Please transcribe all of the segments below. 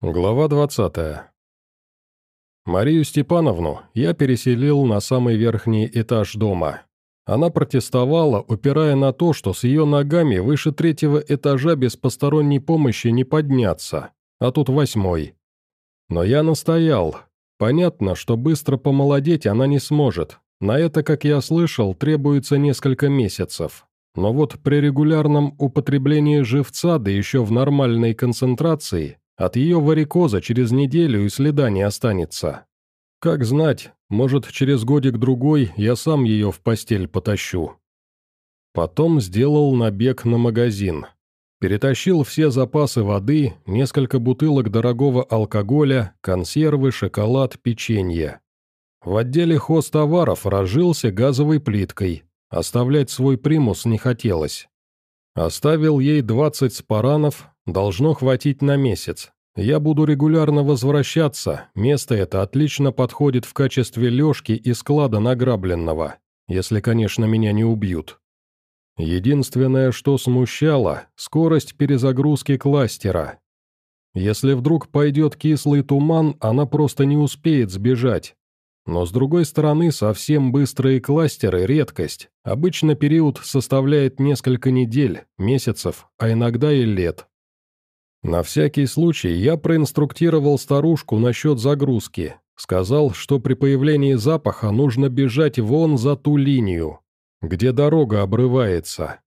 Глава 20. Марию Степановну я переселил на самый верхний этаж дома. Она протестовала, упирая на то, что с ее ногами выше третьего этажа без посторонней помощи не подняться, а тут восьмой. Но я настоял. Понятно, что быстро помолодеть она не сможет. На это, как я слышал, требуется несколько месяцев. Но вот при регулярном употреблении живца, да еще в нормальной концентрации, от ее варикоза через неделю и следа не останется. Как знать, может, через годик-другой я сам ее в постель потащу. Потом сделал набег на магазин. Перетащил все запасы воды, несколько бутылок дорогого алкоголя, консервы, шоколад, печенье. В отделе хозтоваров разжился газовой плиткой. Оставлять свой примус не хотелось. Оставил ей 20 спаранов, Должно хватить на месяц. Я буду регулярно возвращаться, место это отлично подходит в качестве лёжки и склада награбленного, если, конечно, меня не убьют. Единственное, что смущало – скорость перезагрузки кластера. Если вдруг пойдет кислый туман, она просто не успеет сбежать. Но с другой стороны, совсем быстрые кластеры – редкость. Обычно период составляет несколько недель, месяцев, а иногда и лет. На всякий случай я проинструктировал старушку насчет загрузки. Сказал, что при появлении запаха нужно бежать вон за ту линию, где дорога обрывается.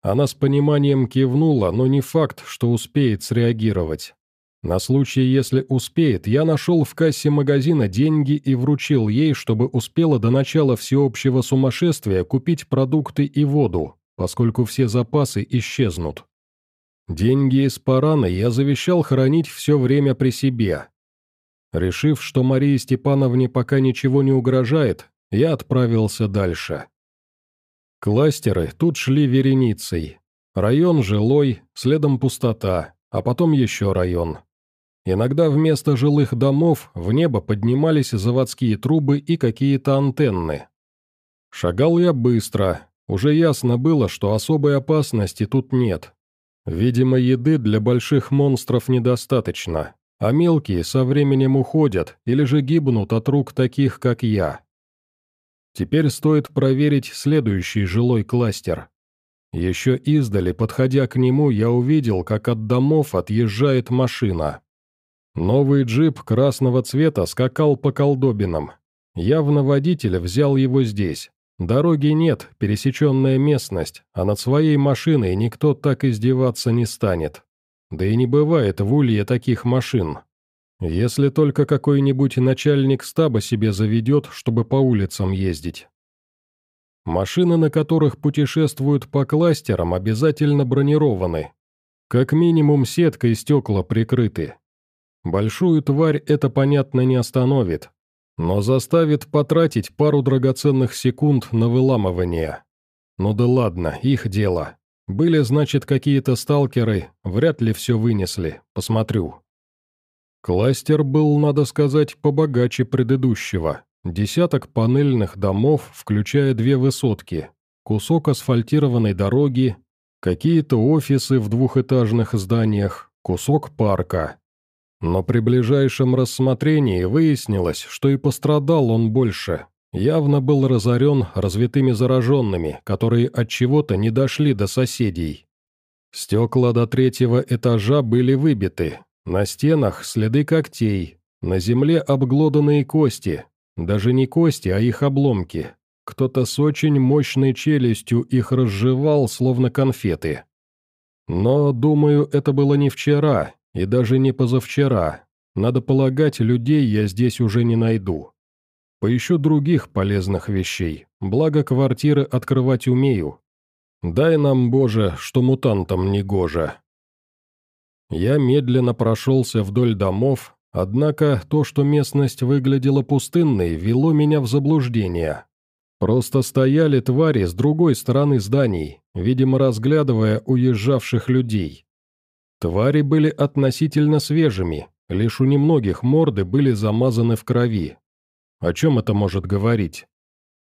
Она с пониманием кивнула, но не факт, что успеет среагировать. На случай, если успеет, я нашел в кассе магазина деньги и вручил ей, чтобы успела до начала всеобщего сумасшествия купить продукты и воду, поскольку все запасы исчезнут. Деньги из парана я завещал хранить все время при себе. Решив, что Марии Степановне пока ничего не угрожает, я отправился дальше. Кластеры тут шли вереницей. Район жилой, следом пустота, а потом еще район. Иногда вместо жилых домов в небо поднимались заводские трубы и какие-то антенны. Шагал я быстро, уже ясно было, что особой опасности тут нет, Видимо, еды для больших монстров недостаточно, а мелкие со временем уходят или же гибнут от рук таких, как я. Теперь стоит проверить следующий жилой кластер. Еще издали, подходя к нему, я увидел, как от домов отъезжает машина. Новый джип красного цвета скакал по колдобинам. Явно водитель взял его здесь. Дороги нет, пересеченная местность, а над своей машиной никто так издеваться не станет. Да и не бывает в Улье таких машин. Если только какой-нибудь начальник стаба себе заведет, чтобы по улицам ездить. Машины, на которых путешествуют по кластерам, обязательно бронированы. Как минимум сеткой стекла прикрыты. Большую тварь это, понятно, не остановит, но заставит потратить пару драгоценных секунд на выламывание. Ну да ладно, их дело. Были, значит, какие-то сталкеры, вряд ли все вынесли, посмотрю. Кластер был, надо сказать, побогаче предыдущего. Десяток панельных домов, включая две высотки, кусок асфальтированной дороги, какие-то офисы в двухэтажных зданиях, кусок парка. Но при ближайшем рассмотрении выяснилось, что и пострадал он больше. Явно был разорен развитыми зараженными, которые от чего-то не дошли до соседей. Стекла до третьего этажа были выбиты, на стенах следы когтей, на земле обглоданные кости, даже не кости, а их обломки. Кто-то с очень мощной челюстью их разжевал, словно конфеты. Но, думаю, это было не вчера, и даже не позавчера. Надо полагать, людей я здесь уже не найду. Поищу других полезных вещей, благо квартиры открывать умею. Дай нам, Боже, что мутантам не гоже. Я медленно прошелся вдоль домов, однако то, что местность выглядела пустынной, вело меня в заблуждение. Просто стояли твари с другой стороны зданий, видимо, разглядывая уезжавших людей. Твари были относительно свежими, лишь у немногих морды были замазаны в крови. О чем это может говорить?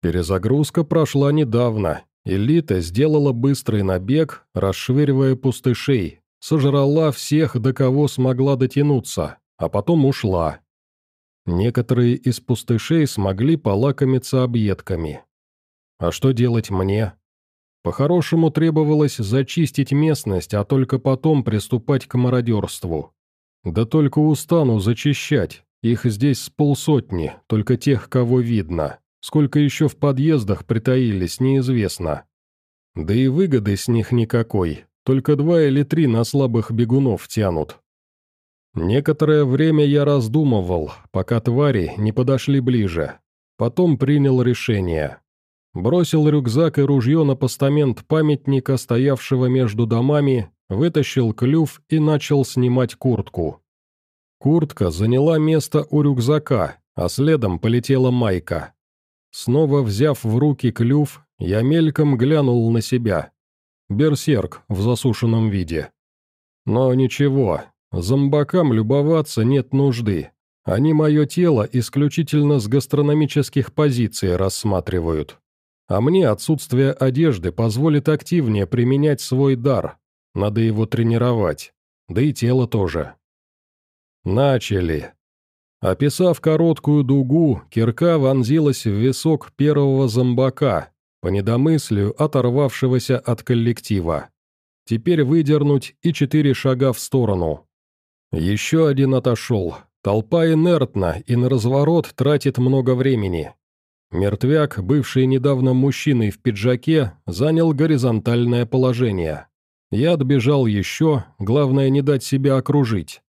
Перезагрузка прошла недавно, элита сделала быстрый набег, расшвыривая пустышей, сожрала всех, до кого смогла дотянуться, а потом ушла. Некоторые из пустышей смогли полакомиться объедками. А что делать мне? По-хорошему требовалось зачистить местность, а только потом приступать к мародерству. Да только устану зачищать, их здесь с полсотни, только тех, кого видно. Сколько еще в подъездах притаились, неизвестно. Да и выгоды с них никакой, только два или три на слабых бегунов тянут. Некоторое время я раздумывал, пока твари не подошли ближе. Потом принял решение. Бросил рюкзак и ружье на постамент памятника, стоявшего между домами, вытащил клюв и начал снимать куртку. Куртка заняла место у рюкзака, а следом полетела майка. Снова взяв в руки клюв, я мельком глянул на себя. Берсерк в засушенном виде. Но ничего, зомбакам любоваться нет нужды. Они мое тело исключительно с гастрономических позиций рассматривают. А мне отсутствие одежды позволит активнее применять свой дар. Надо его тренировать. Да и тело тоже. Начали. Описав короткую дугу, кирка вонзилась в висок первого зомбака, по недомыслию оторвавшегося от коллектива. Теперь выдернуть и четыре шага в сторону. Еще один отошел. Толпа инертна и на разворот тратит много времени. Мертвяк, бывший недавно мужчиной в пиджаке, занял горизонтальное положение. Я отбежал еще, главное не дать себя окружить.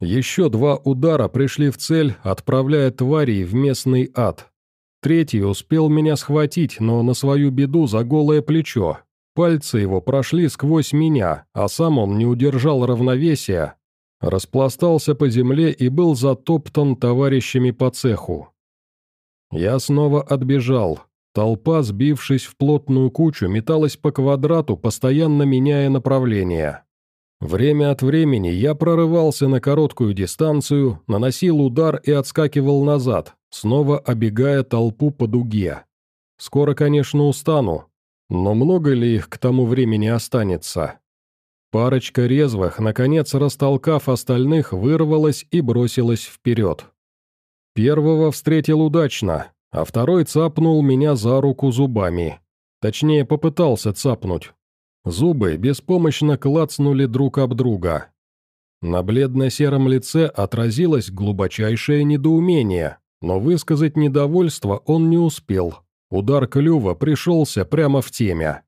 Еще два удара пришли в цель, отправляя тварей в местный ад. Третий успел меня схватить, но на свою беду за голое плечо. Пальцы его прошли сквозь меня, а сам он не удержал равновесия, распластался по земле и был затоптан товарищами по цеху. Я снова отбежал. Толпа, сбившись в плотную кучу, металась по квадрату, постоянно меняя направление. Время от времени я прорывался на короткую дистанцию, наносил удар и отскакивал назад, снова обегая толпу по дуге. Скоро, конечно, устану, но много ли их к тому времени останется? Парочка резвых, наконец растолкав остальных, вырвалась и бросилась вперед. Первого встретил удачно, а второй цапнул меня за руку зубами. Точнее, попытался цапнуть. Зубы беспомощно клацнули друг об друга. На бледно-сером лице отразилось глубочайшее недоумение, но высказать недовольство он не успел. Удар клюва пришелся прямо в темя.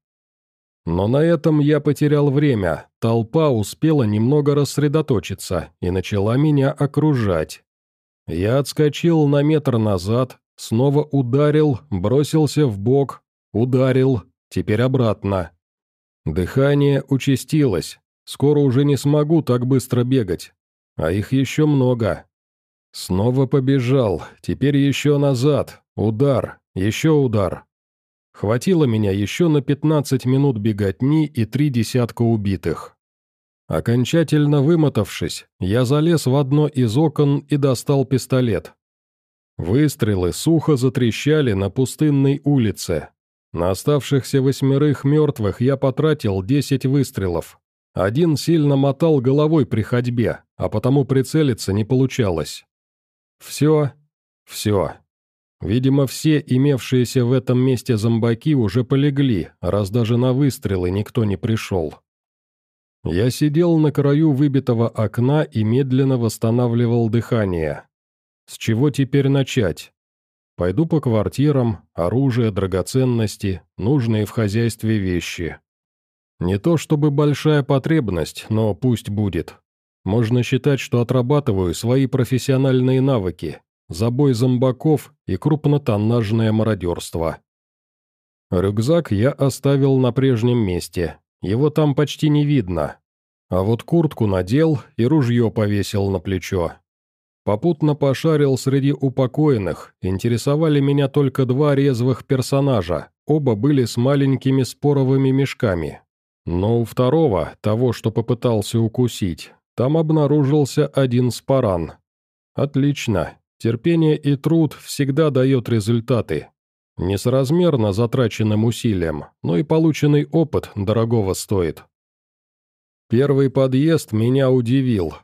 Но на этом я потерял время, толпа успела немного рассредоточиться и начала меня окружать. Я отскочил на метр назад, снова ударил, бросился в бок, ударил, теперь обратно. Дыхание участилось, скоро уже не смогу так быстро бегать, а их еще много. Снова побежал, теперь еще назад, удар, еще удар. Хватило меня еще на 15 минут беготни и три десятка убитых. Окончательно вымотавшись, я залез в одно из окон и достал пистолет. Выстрелы сухо затрещали на пустынной улице. На оставшихся восьмерых мертвых я потратил 10 выстрелов. Один сильно мотал головой при ходьбе, а потому прицелиться не получалось. Все, все. Видимо, все имевшиеся в этом месте зомбаки уже полегли, раз даже на выстрелы никто не пришел. Я сидел на краю выбитого окна и медленно восстанавливал дыхание. С чего теперь начать? Пойду по квартирам, оружие, драгоценности, нужные в хозяйстве вещи. Не то чтобы большая потребность, но пусть будет. Можно считать, что отрабатываю свои профессиональные навыки, забой зомбаков и крупнотоннажное мародерство. Рюкзак я оставил на прежнем месте, его там почти не видно. А вот куртку надел и ружье повесил на плечо. Попутно пошарил среди упокоенных, интересовали меня только два резвых персонажа, оба были с маленькими споровыми мешками. Но у второго, того, что попытался укусить, там обнаружился один спаран. Отлично. Терпение и труд всегда дает результаты. Несоразмерно затраченным усилиям, но и полученный опыт дорогого стоит. Первый подъезд меня удивил.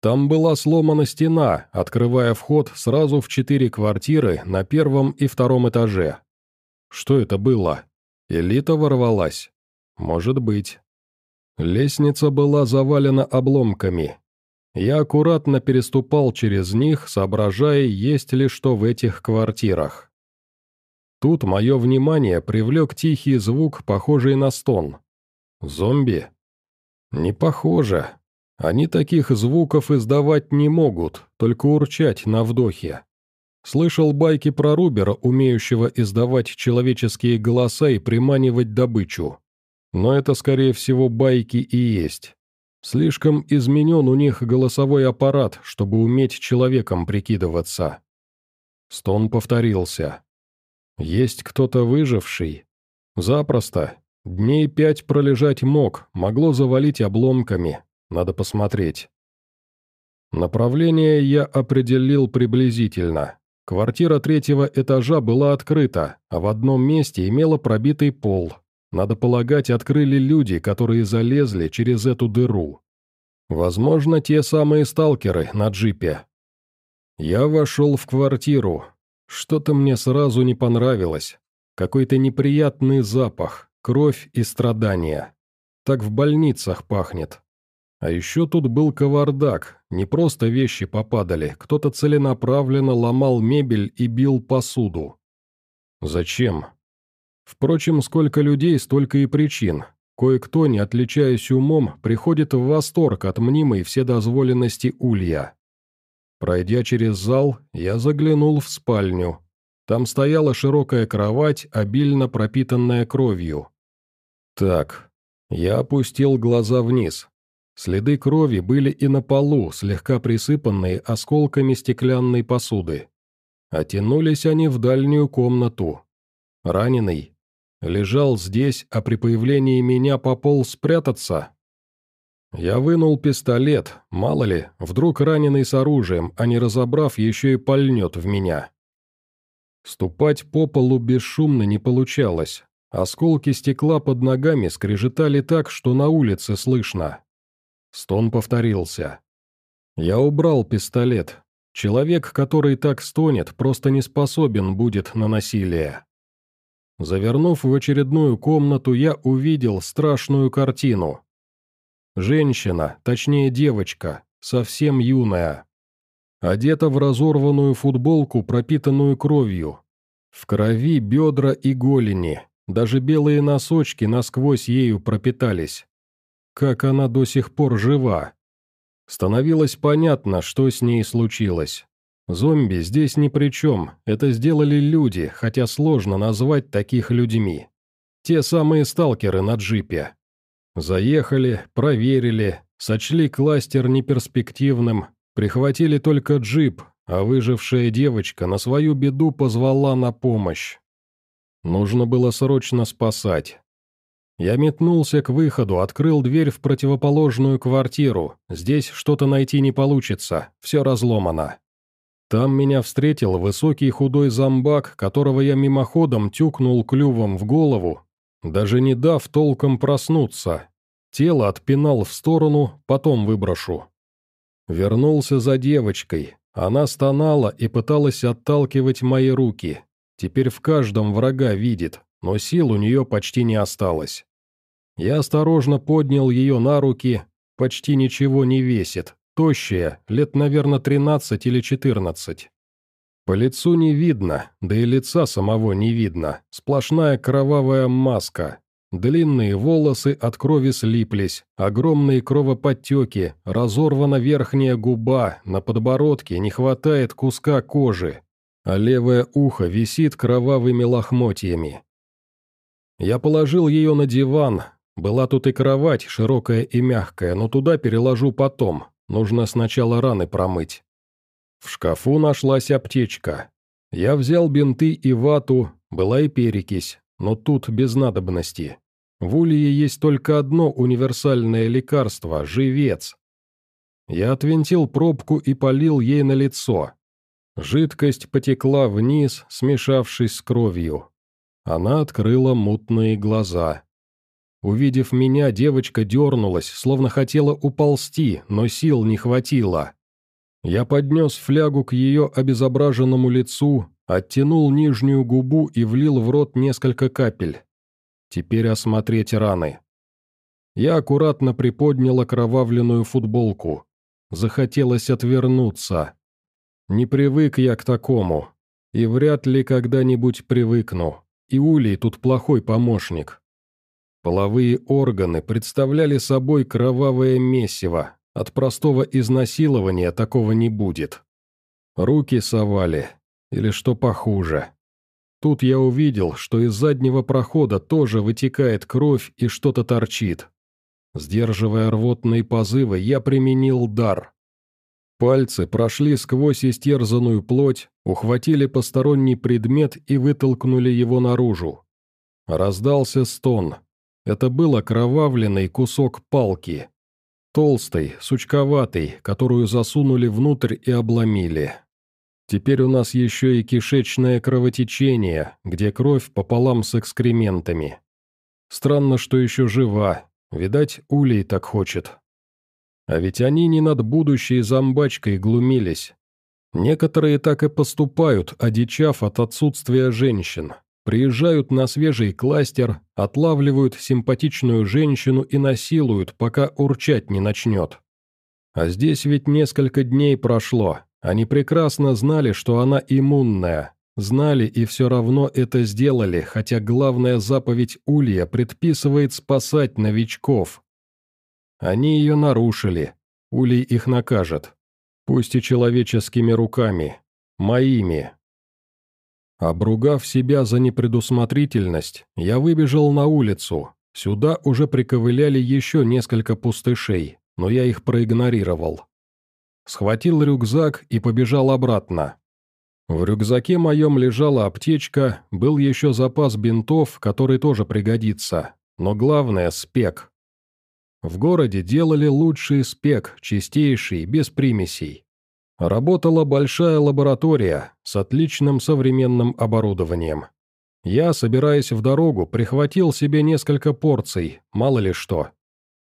Там была сломана стена, открывая вход сразу в четыре квартиры на первом и втором этаже. Что это было? Элита ворвалась? Может быть. Лестница была завалена обломками. Я аккуратно переступал через них, соображая, есть ли что в этих квартирах. Тут мое внимание привлек тихий звук, похожий на стон. Зомби? Не похоже. Они таких звуков издавать не могут, только урчать на вдохе. Слышал байки про Рубера, умеющего издавать человеческие голоса и приманивать добычу. Но это, скорее всего, байки и есть. Слишком изменен у них голосовой аппарат, чтобы уметь человеком прикидываться. Стон повторился. Есть кто-то выживший? Запросто. Дней пять пролежать мог, могло завалить обломками. Надо посмотреть. Направление я определил приблизительно. Квартира третьего этажа была открыта, а в одном месте имела пробитый пол. Надо полагать, открыли люди, которые залезли через эту дыру. Возможно, те самые сталкеры на джипе. Я вошел в квартиру, что-то мне сразу не понравилось. Какой-то неприятный запах, кровь и страдания. Так в больницах пахнет. А еще тут был кавардак, не просто вещи попадали, кто-то целенаправленно ломал мебель и бил посуду. Зачем? Впрочем, сколько людей, столько и причин. Кое-кто, не отличаясь умом, приходит в восторг от мнимой вседозволенности улья. Пройдя через зал, я заглянул в спальню. Там стояла широкая кровать, обильно пропитанная кровью. Так, я опустил глаза вниз. Следы крови были и на полу, слегка присыпанные осколками стеклянной посуды. Оттянулись они в дальнюю комнату. Раненый. Лежал здесь, а при появлении меня пополз спрятаться. Я вынул пистолет, мало ли, вдруг раненый с оружием, а не разобрав, еще и пальнет в меня. Ступать по полу бесшумно не получалось. Осколки стекла под ногами скрежетали так, что на улице слышно. Стон повторился. Я убрал пистолет. Человек, который так стонет, просто не способен будет на насилие. Завернув в очередную комнату, я увидел страшную картину. Женщина, точнее девочка, совсем юная. Одета в разорванную футболку, пропитанную кровью. В крови бедра и голени, даже белые носочки насквозь ею пропитались. Как она до сих пор жива? Становилось понятно, что с ней случилось. Зомби здесь ни при чем, это сделали люди, хотя сложно назвать таких людьми. Те самые сталкеры на джипе. Заехали, проверили, сочли кластер неперспективным, прихватили только джип, а выжившая девочка на свою беду позвала на помощь. Нужно было срочно спасать. Я метнулся к выходу, открыл дверь в противоположную квартиру. Здесь что-то найти не получится, все разломано. Там меня встретил высокий худой зомбак, которого я мимоходом тюкнул клювом в голову даже не дав толком проснуться. Тело отпинал в сторону, потом выброшу. Вернулся за девочкой. Она стонала и пыталась отталкивать мои руки. Теперь в каждом врага видит, но сил у нее почти не осталось. Я осторожно поднял ее на руки, почти ничего не весит, тощая, лет, наверное, 13 или 14. По лицу не видно, да и лица самого не видно, сплошная кровавая маска. Длинные волосы от крови слиплись, огромные кровоподтеки, разорвана верхняя губа, на подбородке не хватает куска кожи, а левое ухо висит кровавыми лохмотьями. Я положил ее на диван, была тут и кровать, широкая и мягкая, но туда переложу потом, нужно сначала раны промыть. В шкафу нашлась аптечка. Я взял бинты и вату, была и перекись, но тут без надобности. В улье есть только одно универсальное лекарство – живец. Я отвинтил пробку и полил ей на лицо. Жидкость потекла вниз, смешавшись с кровью. Она открыла мутные глаза. Увидев меня, девочка дернулась, словно хотела уползти, но сил не хватило. Я поднес флягу к ее обезображенному лицу, оттянул нижнюю губу и влил в рот несколько капель. Теперь осмотреть раны. Я аккуратно приподнял окровавленную футболку. Захотелось отвернуться. Не привык я к такому. И вряд ли когда-нибудь привыкну. И Улей тут плохой помощник. Половые органы представляли собой кровавое месиво. От простого изнасилования такого не будет. Руки совали. Или что похуже. Тут я увидел, что из заднего прохода тоже вытекает кровь и что-то торчит. Сдерживая рвотные позывы, я применил дар. Пальцы прошли сквозь истерзанную плоть, ухватили посторонний предмет и вытолкнули его наружу. Раздался стон. Это был окровавленный кусок палки. Толстый, сучковатый, которую засунули внутрь и обломили. Теперь у нас еще и кишечное кровотечение, где кровь пополам с экскрементами. Странно, что еще жива, видать, улей так хочет. А ведь они не над будущей зомбачкой глумились. Некоторые так и поступают, одичав от отсутствия женщин. Приезжают на свежий кластер, отлавливают симпатичную женщину и насилуют, пока урчать не начнет. А здесь ведь несколько дней прошло, они прекрасно знали, что она иммунная, знали и все равно это сделали, хотя главная заповедь Улья предписывает спасать новичков. Они ее нарушили, Улей их накажет, пусть и человеческими руками, моими. Обругав себя за непредусмотрительность, я выбежал на улицу. Сюда уже приковыляли еще несколько пустышей, но я их проигнорировал. Схватил рюкзак и побежал обратно. В рюкзаке моем лежала аптечка, был еще запас бинтов, который тоже пригодится, но главное – спек. В городе делали лучший спек, чистейший, без примесей. Работала большая лаборатория с отличным современным оборудованием. Я, собираясь в дорогу, прихватил себе несколько порций, мало ли что.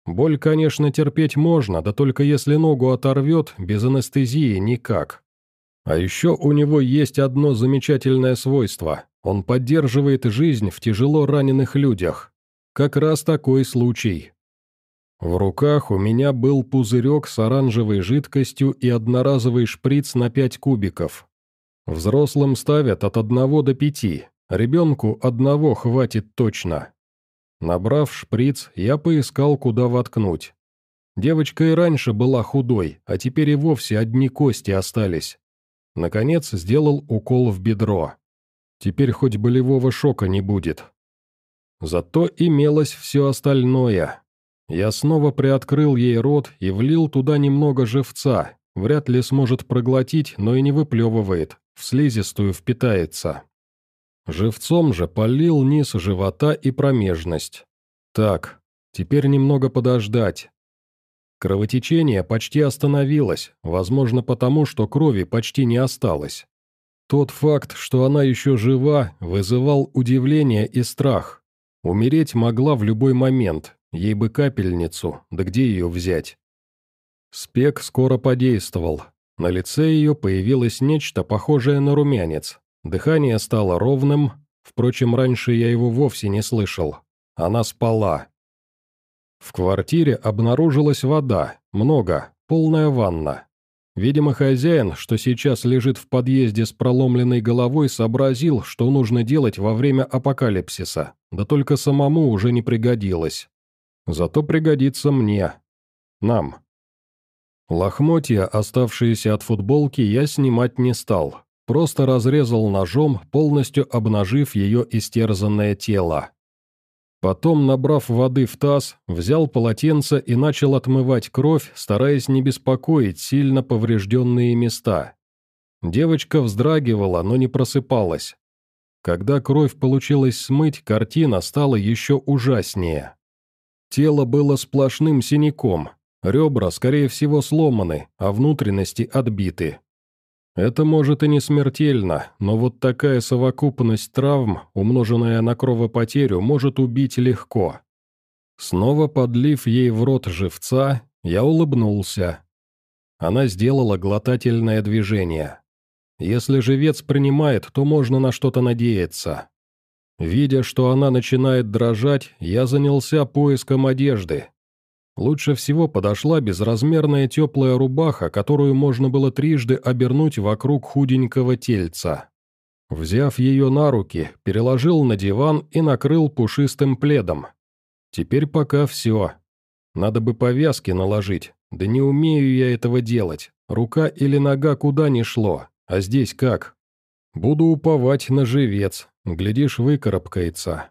Боль, конечно, терпеть можно, да только если ногу оторвет, без анестезии никак. А еще у него есть одно замечательное свойство. Он поддерживает жизнь в тяжело раненых людях. Как раз такой случай. В руках у меня был пузырек с оранжевой жидкостью и одноразовый шприц на 5 кубиков. Взрослым ставят от одного до пяти, ребенку одного хватит точно. Набрав шприц, я поискал, куда воткнуть. Девочка и раньше была худой, а теперь и вовсе одни кости остались. Наконец сделал укол в бедро. Теперь хоть болевого шока не будет. Зато имелось все остальное. Я снова приоткрыл ей рот и влил туда немного живца. Вряд ли сможет проглотить, но и не выплевывает, в слизистую впитается. Живцом же полил низ живота и промежность. Так, теперь немного подождать. Кровотечение почти остановилось, возможно потому, что крови почти не осталось. Тот факт, что она еще жива, вызывал удивление и страх. Умереть могла в любой момент, ей бы капельницу, да где ее взять? Спек скоро подействовал. На лице ее появилось нечто похожее на румянец, Дыхание стало ровным, впрочем, раньше я его вовсе не слышал. Она спала. В квартире обнаружилась вода, много, полная ванна. Видимо, хозяин, что сейчас лежит в подъезде с проломленной головой, сообразил, что нужно делать во время апокалипсиса, да только самому уже не пригодилось. Зато пригодится мне. Нам. Лохмотья, оставшиеся от футболки, я снимать не стал, Просто разрезал ножом, полностью обнажив ее истерзанное тело. Потом, набрав воды в таз, взял полотенце и начал отмывать кровь, стараясь не беспокоить сильно поврежденные места. Девочка вздрагивала, но не просыпалась. Когда кровь получилось смыть, картина стала еще ужаснее. Тело было сплошным синяком, ребра, скорее всего, сломаны, а внутренности отбиты. Это может и не смертельно, но вот такая совокупность травм, умноженная на кровопотерю, может убить легко. Снова подлив ей в рот живца, я улыбнулся. Она сделала глотательное движение. Если живец принимает, то можно на что-то надеяться. Видя, что она начинает дрожать, я занялся поиском одежды. Лучше всего подошла безразмерная теплая рубаха, которую можно было трижды обернуть вокруг худенького тельца. Взяв ее на руки, переложил на диван и накрыл пушистым пледом. Теперь пока все. Надо бы повязки наложить, да не умею я этого делать. Рука или нога куда ни шло, а здесь как? Буду уповать на живец, глядишь, выкарабкается.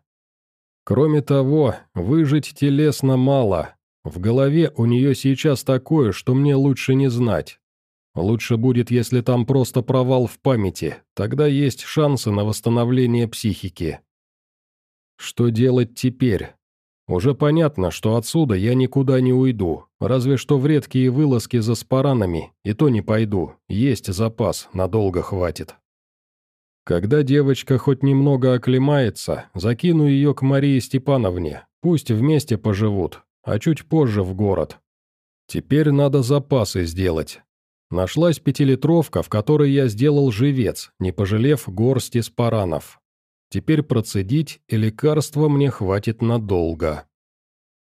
Кроме того, выжить телесно мало. В голове у нее сейчас такое, что мне лучше не знать. Лучше будет, если там просто провал в памяти, тогда есть шансы на восстановление психики. Что делать теперь? Уже понятно, что отсюда я никуда не уйду, разве что в редкие вылазки за спаранами, и то не пойду, есть запас, надолго хватит. Когда девочка хоть немного оклемается, закину ее к Марии Степановне, пусть вместе поживут, а чуть позже в город. Теперь надо запасы сделать. Нашлась пятилитровка, в которой я сделал живец, не пожалев горсти спаранов. Теперь процедить, и лекарства мне хватит надолго.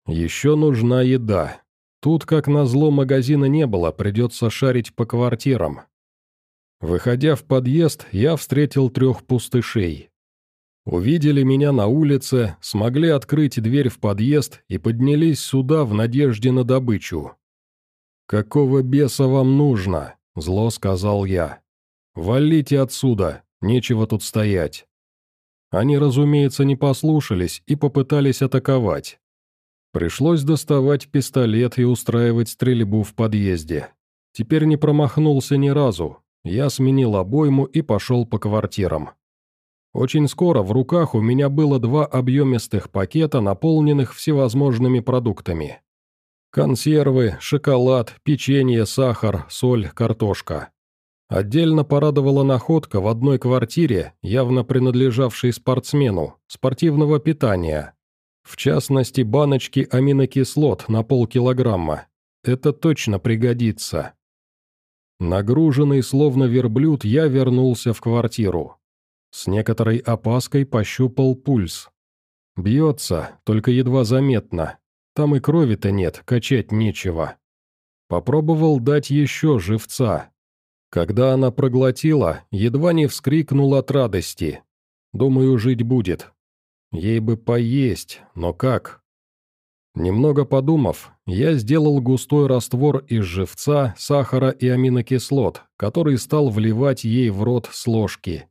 Еще нужна еда. Тут, как назло, магазина не было, придется шарить по квартирам. Выходя в подъезд, я встретил трех пустышей. Увидели меня на улице, смогли открыть дверь в подъезд и поднялись сюда в надежде на добычу. «Какого беса вам нужно?» – зло сказал я. «Валите отсюда, нечего тут стоять». Они, разумеется, не послушались и попытались атаковать. Пришлось доставать пистолет и устраивать стрельбу в подъезде. Теперь не промахнулся ни разу. Я сменил обойму и пошел по квартирам. Очень скоро в руках у меня было два объемистых пакета, наполненных всевозможными продуктами. Консервы, шоколад, печенье, сахар, соль, картошка. Отдельно порадовала находка в одной квартире, явно принадлежавшей спортсмену, спортивного питания. В частности, баночки аминокислот на полкилограмма. Это точно пригодится. Нагруженный словно верблюд, я вернулся в квартиру. С некоторой опаской пощупал пульс. Бьется, только едва заметно. Там и крови-то нет, качать нечего. Попробовал дать еще живца, когда она проглотила, едва не вскрикнул от радости. Думаю, жить будет. Ей бы поесть, но как? Немного подумав, я сделал густой раствор из живца, сахара и аминокислот, который стал вливать ей в рот с ложки.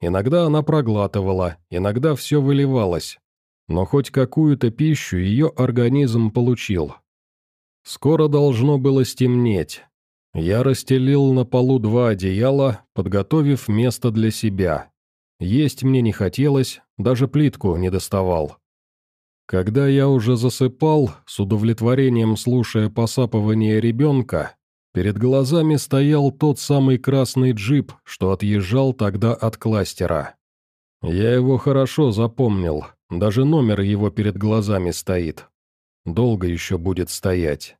Иногда она проглатывала, иногда все выливалось. Но хоть какую-то пищу ее организм получил. Скоро должно было стемнеть. Я расстелил на полу два одеяла, подготовив место для себя. Есть мне не хотелось, даже плитку не доставал. Когда я уже засыпал, с удовлетворением слушая посапывание ребенка, перед глазами стоял тот самый красный джип, что отъезжал тогда от кластера. Я его хорошо запомнил, даже номер его перед глазами стоит. Долго еще будет стоять.